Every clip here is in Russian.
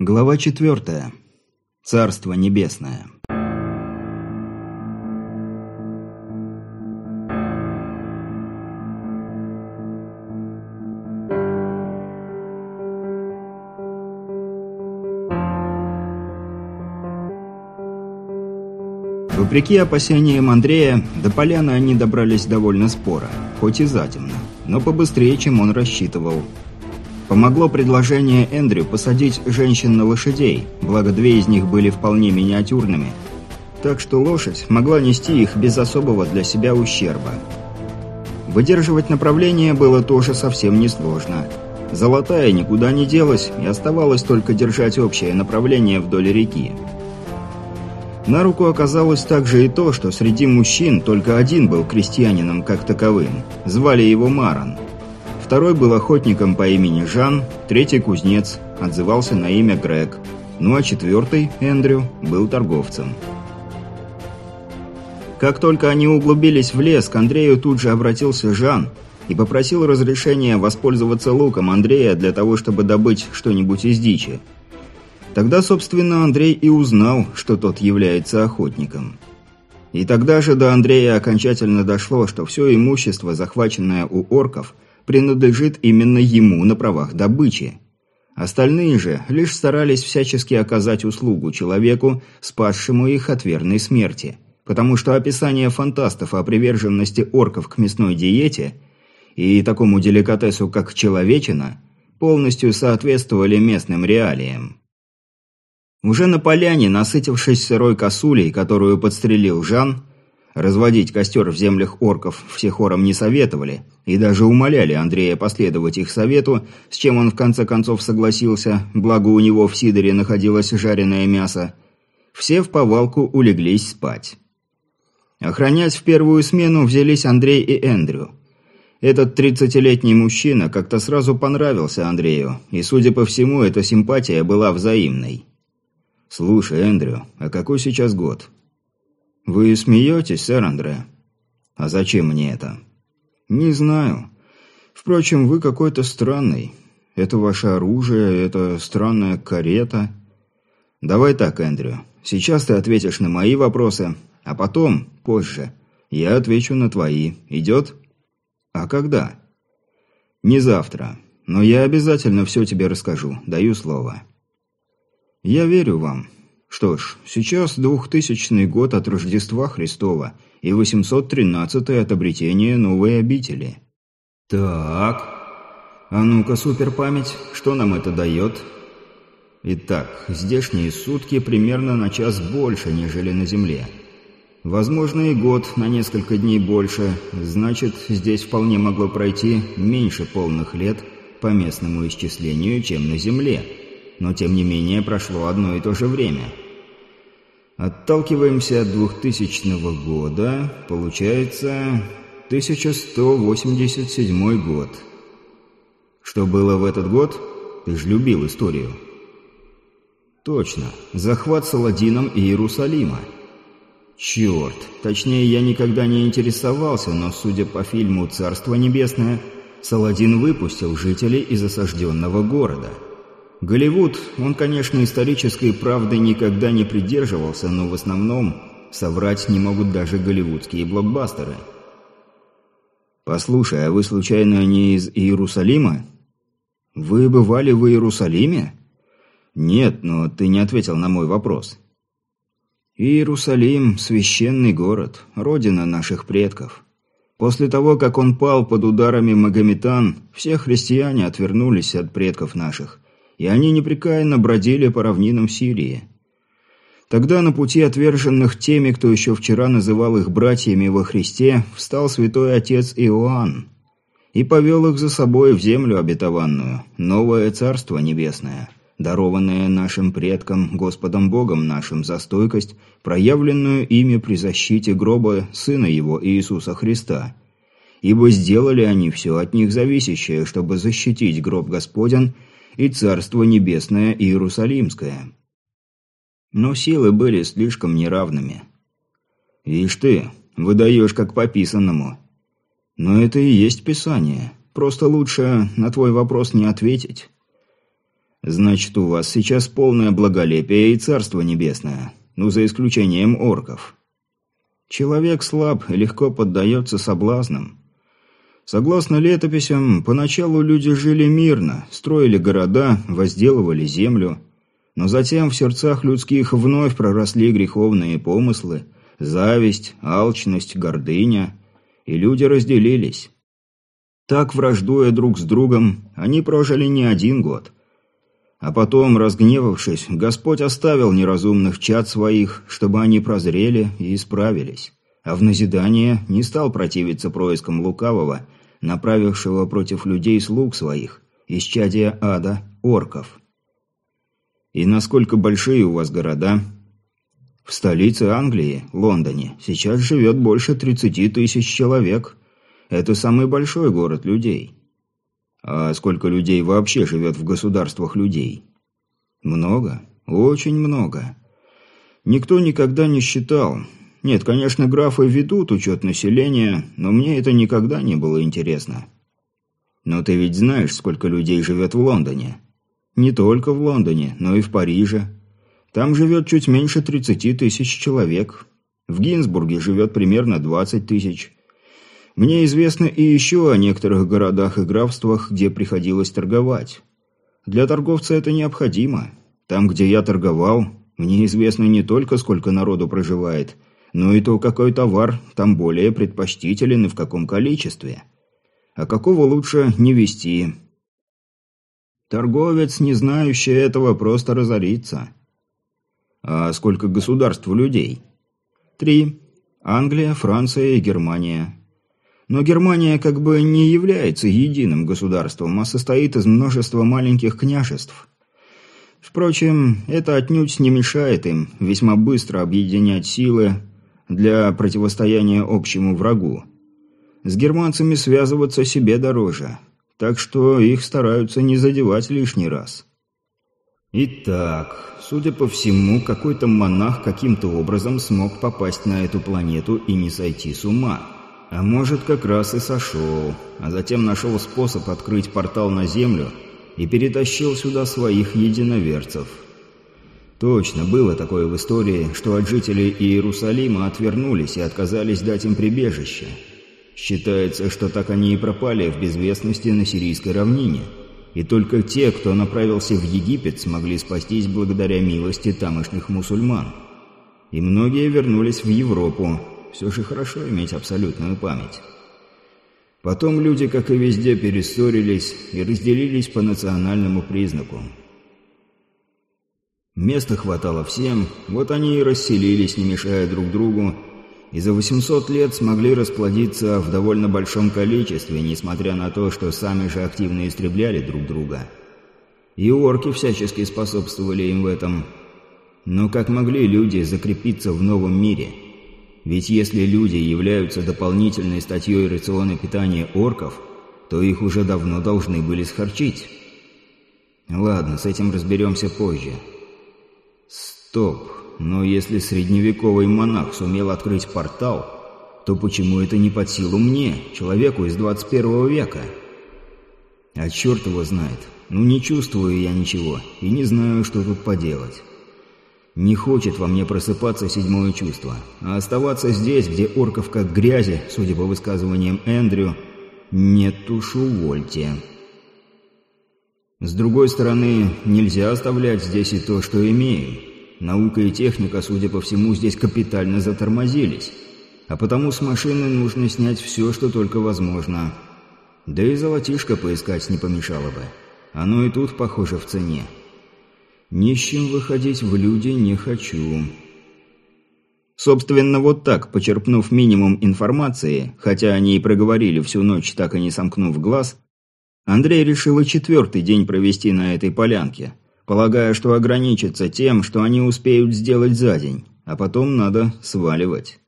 Глава четвертая. Царство небесное. Вопреки опасениям Андрея, до поляны они добрались довольно споро, хоть и затемно, но побыстрее, чем он рассчитывал – Помогло предложение Эндрю посадить женщин на лошадей, благо две из них были вполне миниатюрными. Так что лошадь могла нести их без особого для себя ущерба. Выдерживать направление было тоже совсем несложно. Золотая никуда не делась, и оставалось только держать общее направление вдоль реки. На руку оказалось также и то, что среди мужчин только один был крестьянином как таковым. Звали его Маран. Второй был охотником по имени Жан, третий – кузнец, отзывался на имя Грег. Ну а четвертый, Эндрю, был торговцем. Как только они углубились в лес, к Андрею тут же обратился Жан и попросил разрешения воспользоваться луком Андрея для того, чтобы добыть что-нибудь из дичи. Тогда, собственно, Андрей и узнал, что тот является охотником. И тогда же до Андрея окончательно дошло, что все имущество, захваченное у орков – принадлежит именно ему на правах добычи. Остальные же лишь старались всячески оказать услугу человеку, спасшему их от верной смерти. Потому что описание фантастов о приверженности орков к мясной диете и такому деликатесу, как человечина, полностью соответствовали местным реалиям. Уже на поляне, насытившись сырой косулей, которую подстрелил Жан, Разводить костер в землях орков все хором не советовали, и даже умоляли Андрея последовать их совету, с чем он в конце концов согласился, благо у него в Сидоре находилось жареное мясо. Все в повалку улеглись спать. Охранять в первую смену взялись Андрей и Эндрю. Этот тридцатилетний мужчина как-то сразу понравился Андрею, и, судя по всему, эта симпатия была взаимной. «Слушай, Эндрю, а какой сейчас год?» «Вы смеетесь, сэр Андре?» «А зачем мне это?» «Не знаю. Впрочем, вы какой-то странный. Это ваше оружие, это странная карета». «Давай так, Эндрю. Сейчас ты ответишь на мои вопросы, а потом, позже, я отвечу на твои. Идет?» «А когда?» «Не завтра. Но я обязательно все тебе расскажу. Даю слово». «Я верю вам. Что ж, сейчас двухтысячный год от Рождества Христова и 813 от обретения новой обители. Так, а ну-ка, суперпамять, что нам это дает? Итак, здешние сутки примерно на час больше, нежели на Земле. Возможно, и год на несколько дней больше, значит, здесь вполне могло пройти меньше полных лет по местному исчислению, чем на Земле. Но тем не менее прошло одно и то же время – Отталкиваемся от 2000 года, получается 1187 год. Что было в этот год? Ты ж любил историю. Точно, захват Саладином Иерусалима. Черт, точнее я никогда не интересовался, но судя по фильму «Царство небесное», Саладин выпустил жителей из осажденного города – Голливуд, он, конечно, исторической правды никогда не придерживался, но в основном соврать не могут даже голливудские блокбастеры. «Послушай, а вы случайно не из Иерусалима?» «Вы бывали в Иерусалиме?» «Нет, но ты не ответил на мой вопрос». «Иерусалим – священный город, родина наших предков. После того, как он пал под ударами магометан, все христиане отвернулись от предков наших и они непрекаянно бродили по равнинам Сирии. Тогда на пути отверженных теми, кто еще вчера называл их братьями во Христе, встал святой отец Иоанн и повел их за собой в землю обетованную, новое царство небесное, дарованное нашим предкам, Господом Богом нашим за стойкость, проявленную ими при защите гроба Сына Его Иисуса Христа. Ибо сделали они все от них зависящее, чтобы защитить гроб Господен и Царство Небесное Иерусалимское. Но силы были слишком неравными. «Ишь ты, выдаешь как пописанному. Но это и есть Писание. Просто лучше на твой вопрос не ответить». Значит, у вас сейчас полное благолепие и царство небесное. Ну, за исключением орков. Человек слаб и легко поддается соблазнам. Согласно летописям, поначалу люди жили мирно, строили города, возделывали землю. Но затем в сердцах людских вновь проросли греховные помыслы, зависть, алчность, гордыня, и люди разделились. Так, враждуя друг с другом, они прожили не один год. А потом, разгневавшись, Господь оставил неразумных чад своих, чтобы они прозрели и исправились. А в назидание не стал противиться проискам лукавого, направившего против людей слуг своих, исчадия ада, орков. И насколько большие у вас города? В столице Англии, Лондоне, сейчас живет больше 30 тысяч человек. Это самый большой город людей. А сколько людей вообще живет в государствах людей? Много. Очень много. Никто никогда не считал. Нет, конечно, графы ведут учет населения, но мне это никогда не было интересно. Но ты ведь знаешь, сколько людей живет в Лондоне? Не только в Лондоне, но и в Париже. Там живет чуть меньше 30 тысяч человек. В Гинсбурге живет примерно 20 тысяч. Мне известно и еще о некоторых городах и графствах, где приходилось торговать. Для торговца это необходимо. Там, где я торговал, мне известно не только сколько народу проживает, но и то, какой товар там более предпочтителен и в каком количестве. А какого лучше не вести. Торговец, не знающий этого, просто разорится. А сколько государств людей? Три. Англия, Франция и Германия. Но Германия как бы не является единым государством, а состоит из множества маленьких княжеств. Впрочем, это отнюдь не мешает им весьма быстро объединять силы для противостояния общему врагу. С германцами связываться себе дороже, так что их стараются не задевать лишний раз. Итак, судя по всему, какой-то монах каким-то образом смог попасть на эту планету и не сойти с ума. А может, как раз и сошел, а затем нашел способ открыть портал на Землю и перетащил сюда своих единоверцев. Точно, было такое в истории, что от жителей Иерусалима отвернулись и отказались дать им прибежище. Считается, что так они и пропали в безвестности на сирийской равнине. И только те, кто направился в Египет, смогли спастись благодаря милости тамошних мусульман. И многие вернулись в Европу, все же хорошо иметь абсолютную память. Потом люди, как и везде, перессорились и разделились по национальному признаку. Места хватало всем, вот они и расселились, не мешая друг другу, и за 800 лет смогли расплодиться в довольно большом количестве, несмотря на то, что сами же активно истребляли друг друга. И орки всячески способствовали им в этом. Но как могли люди закрепиться в новом мире – ведь если люди являются дополнительной статьей рациона питания орков, то их уже давно должны были схорчить. Ладно, с этим разберемся позже. Стоп, но если средневековый монах сумел открыть портал, то почему это не под силу мне, человеку из 21 века? А черт его знает. Ну не чувствую я ничего и не знаю, что тут поделать. Не хочет во мне просыпаться седьмое чувство, а оставаться здесь, где орков как грязи, судя по высказываниям Эндрю, нет уж увольте. С другой стороны, нельзя оставлять здесь и то, что имею. Наука и техника, судя по всему, здесь капитально затормозились. А потому с машины нужно снять все, что только возможно. Да и золотишко поискать не помешало бы. Оно и тут, похоже, в цене. Нищим выходить в люди не хочу. Собственно, вот так, почерпнув минимум информации, хотя они и проговорили всю ночь, так и не сомкнув глаз, Андрей решил и четвертый день провести на этой полянке, полагая, что ограничится тем, что они успеют сделать за день, а потом надо сваливать.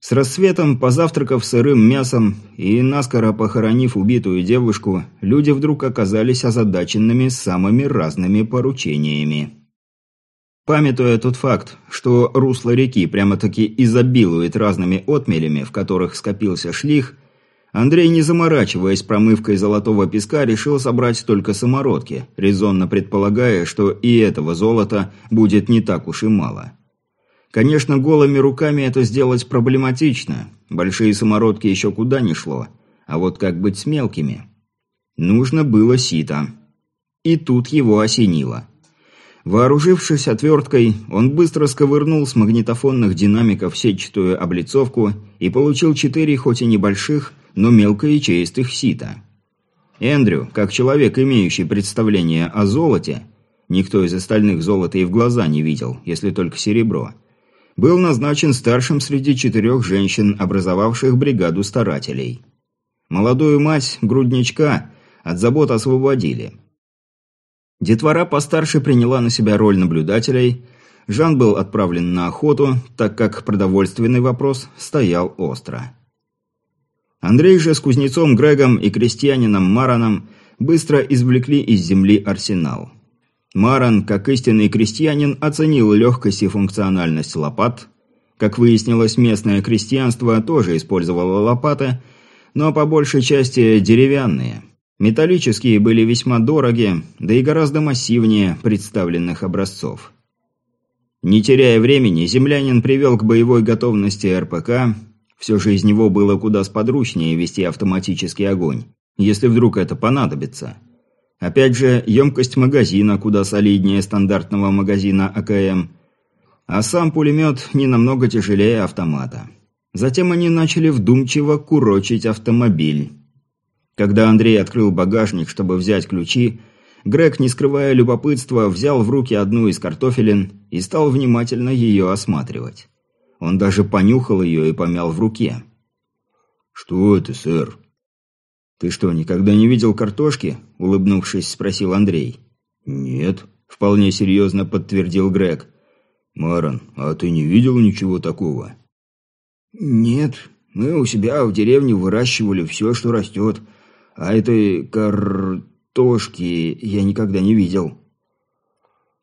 С рассветом, позавтракав сырым мясом и наскоро похоронив убитую девушку, люди вдруг оказались озадаченными самыми разными поручениями. Памятуя тот факт, что русло реки прямо-таки изобилует разными отмелями, в которых скопился шлих, Андрей, не заморачиваясь промывкой золотого песка, решил собрать только самородки, резонно предполагая, что и этого золота будет не так уж и мало. Конечно, голыми руками это сделать проблематично. Большие самородки еще куда ни шло. А вот как быть с мелкими? Нужно было сито. И тут его осенило. Вооружившись отверткой, он быстро сковырнул с магнитофонных динамиков сетчатую облицовку и получил четыре, хоть и небольших, но мелкоячеистых сита. Эндрю, как человек, имеющий представление о золоте, никто из остальных золота и в глаза не видел, если только серебро, был назначен старшим среди четырех женщин, образовавших бригаду старателей. Молодую мать, грудничка, от забот освободили. Детвора постарше приняла на себя роль наблюдателей, Жан был отправлен на охоту, так как продовольственный вопрос стоял остро. Андрей же с кузнецом Грегом и крестьянином Мараном быстро извлекли из земли арсенал. Маран, как истинный крестьянин, оценил легкость и функциональность лопат. Как выяснилось, местное крестьянство тоже использовало лопаты, но по большей части деревянные. Металлические были весьма дороги, да и гораздо массивнее представленных образцов. Не теряя времени, землянин привел к боевой готовности РПК все же из него было куда сподручнее вести автоматический огонь, если вдруг это понадобится. Опять же, емкость магазина куда солиднее стандартного магазина АКМ, а сам пулемет не намного тяжелее автомата. Затем они начали вдумчиво курочить автомобиль. Когда Андрей открыл багажник, чтобы взять ключи, Грег, не скрывая любопытства, взял в руки одну из картофелин и стал внимательно ее осматривать. Он даже понюхал ее и помял в руке. «Что это, сэр?» «Ты что, никогда не видел картошки?» – улыбнувшись, спросил Андрей. «Нет», – вполне серьезно подтвердил Грег. «Марон, а ты не видел ничего такого?» «Нет, мы у себя в деревне выращивали все, что растет, а этой картошки я никогда не видел».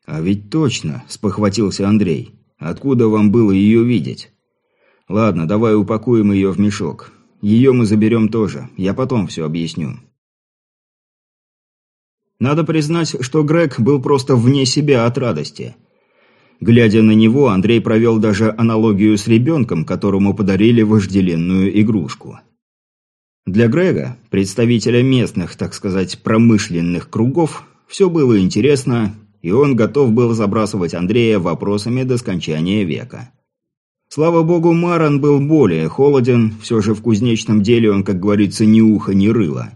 «А ведь точно», – спохватился Андрей. Откуда вам было ее видеть? Ладно, давай упакуем ее в мешок. Ее мы заберем тоже. Я потом все объясню. Надо признать, что Грег был просто вне себя от радости. Глядя на него, Андрей провел даже аналогию с ребенком, которому подарили вожделенную игрушку. Для Грега, представителя местных, так сказать, промышленных кругов, все было интересно, и он готов был забрасывать Андрея вопросами до скончания века. Слава богу, Маран был более холоден, все же в кузнечном деле он, как говорится, ни уха, ни рыла.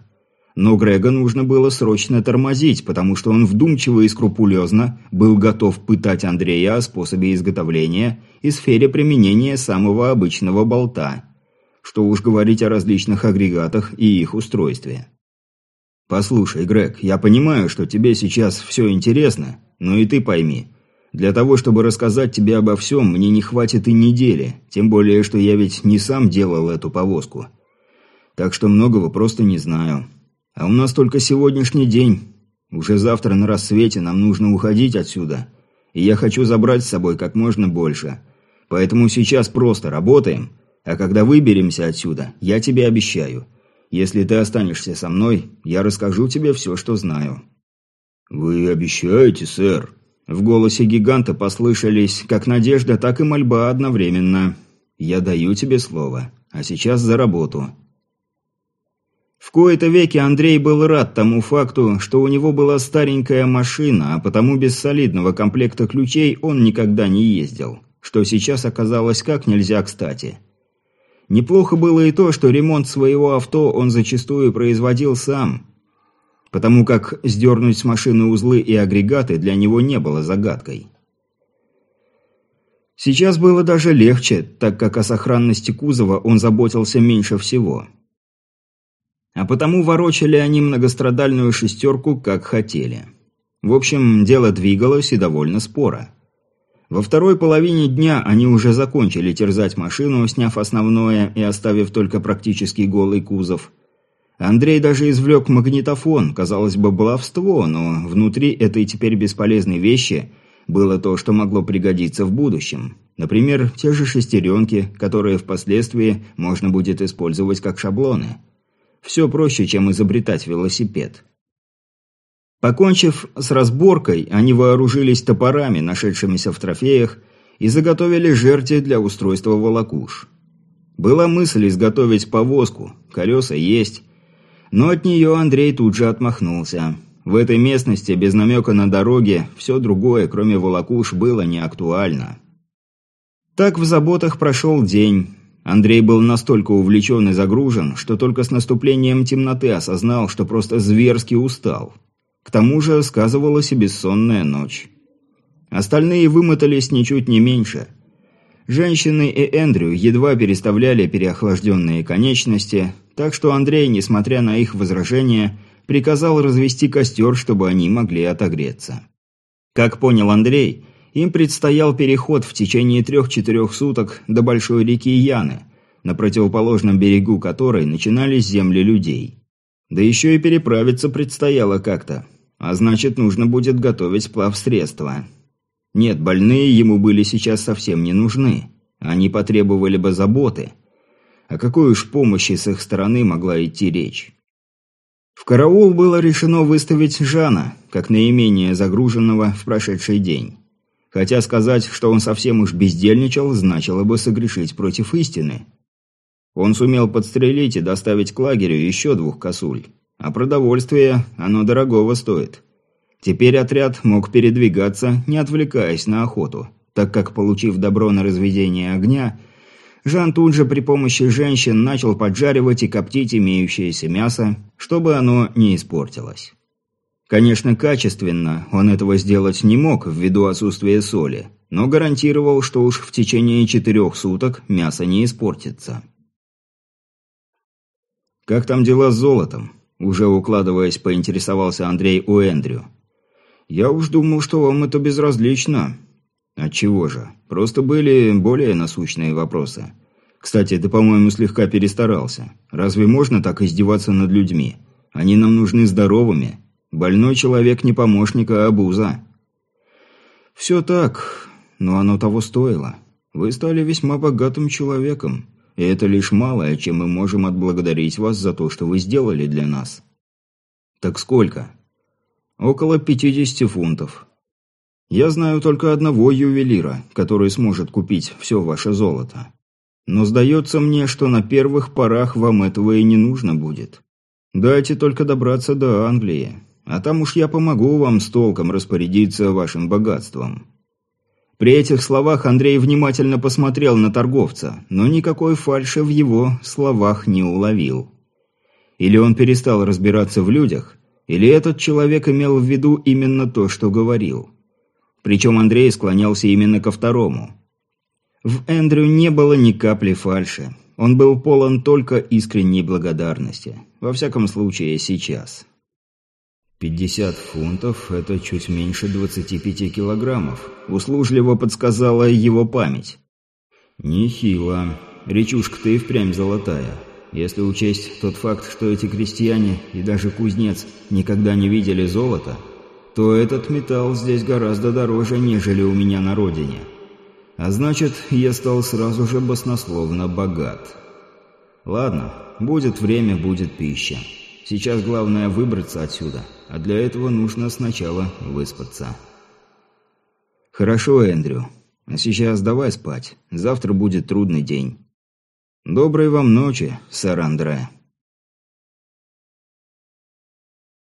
Но Грега нужно было срочно тормозить, потому что он вдумчиво и скрупулезно был готов пытать Андрея о способе изготовления и сфере применения самого обычного болта. Что уж говорить о различных агрегатах и их устройстве. «Послушай, Грег, я понимаю, что тебе сейчас все интересно, но и ты пойми. Для того, чтобы рассказать тебе обо всем, мне не хватит и недели, тем более, что я ведь не сам делал эту повозку. Так что многого просто не знаю. А у нас только сегодняшний день. Уже завтра на рассвете нам нужно уходить отсюда. И я хочу забрать с собой как можно больше. Поэтому сейчас просто работаем, а когда выберемся отсюда, я тебе обещаю – если ты останешься со мной, я расскажу тебе все, что знаю». «Вы обещаете, сэр?» В голосе гиганта послышались как надежда, так и мольба одновременно. «Я даю тебе слово. А сейчас за работу». В кои-то веки Андрей был рад тому факту, что у него была старенькая машина, а потому без солидного комплекта ключей он никогда не ездил, что сейчас оказалось как нельзя кстати. Неплохо было и то, что ремонт своего авто он зачастую производил сам, потому как сдернуть с машины узлы и агрегаты для него не было загадкой. Сейчас было даже легче, так как о сохранности кузова он заботился меньше всего. А потому ворочали они многострадальную шестерку, как хотели. В общем, дело двигалось и довольно споро. Во второй половине дня они уже закончили терзать машину, сняв основное и оставив только практически голый кузов. Андрей даже извлек магнитофон, казалось бы, баловство, но внутри этой теперь бесполезной вещи было то, что могло пригодиться в будущем. Например, те же шестеренки, которые впоследствии можно будет использовать как шаблоны. Все проще, чем изобретать велосипед. Покончив с разборкой, они вооружились топорами, нашедшимися в трофеях, и заготовили жерти для устройства волокуш. Была мысль изготовить повозку, колеса есть, но от нее Андрей тут же отмахнулся. В этой местности, без намека на дороги, все другое, кроме волокуш, было не актуально. Так в заботах прошел день. Андрей был настолько увлечен и загружен, что только с наступлением темноты осознал, что просто зверски устал. К тому же сказывалась и бессонная ночь. Остальные вымотались ничуть не меньше. Женщины и Эндрю едва переставляли переохлажденные конечности, так что Андрей, несмотря на их возражения, приказал развести костер, чтобы они могли отогреться. Как понял Андрей, им предстоял переход в течение трех-четырех суток до большой реки Яны, на противоположном берегу которой начинались земли людей. Да еще и переправиться предстояло как-то, а значит нужно будет готовить плавсредства. Нет, больные ему были сейчас совсем не нужны, они потребовали бы заботы. О какой уж помощи с их стороны могла идти речь? В караул было решено выставить Жана, как наименее загруженного в прошедший день. Хотя сказать, что он совсем уж бездельничал, значило бы согрешить против истины. Он сумел подстрелить и доставить к лагерю еще двух косуль. А продовольствие, оно дорогого стоит. Теперь отряд мог передвигаться, не отвлекаясь на охоту, так как, получив добро на разведение огня, Жан тут же при помощи женщин начал поджаривать и коптить имеющееся мясо, чтобы оно не испортилось. Конечно, качественно он этого сделать не мог ввиду отсутствия соли, но гарантировал, что уж в течение четырех суток мясо не испортится. «Как там дела с золотом?» Уже укладываясь, поинтересовался Андрей у Эндрю. «Я уж думал, что вам это безразлично». «Отчего же? Просто были более насущные вопросы. Кстати, ты, по-моему, слегка перестарался. Разве можно так издеваться над людьми? Они нам нужны здоровыми, Больной человек не помощник, а обуза. Все так, но оно того стоило. Вы стали весьма богатым человеком, и это лишь малое, чем мы можем отблагодарить вас за то, что вы сделали для нас. Так сколько? Около 50 фунтов. Я знаю только одного ювелира, который сможет купить все ваше золото. Но сдается мне, что на первых порах вам этого и не нужно будет. Дайте только добраться до Англии. А там уж я помогу вам с толком распорядиться вашим богатством». При этих словах Андрей внимательно посмотрел на торговца, но никакой фальши в его словах не уловил. Или он перестал разбираться в людях, или этот человек имел в виду именно то, что говорил. Причем Андрей склонялся именно ко второму. В Эндрю не было ни капли фальши. Он был полон только искренней благодарности. Во всяком случае, сейчас. «Пятьдесят фунтов – это чуть меньше двадцати пяти килограммов», – услужливо подсказала его память. «Нехило. Речушка-то и впрямь золотая. Если учесть тот факт, что эти крестьяне и даже кузнец никогда не видели золота, то этот металл здесь гораздо дороже, нежели у меня на родине. А значит, я стал сразу же баснословно богат. Ладно, будет время, будет пища». Сейчас главное выбраться отсюда, а для этого нужно сначала выспаться. Хорошо, Эндрю. А сейчас давай спать. Завтра будет трудный день. Доброй вам ночи, сэр Андре.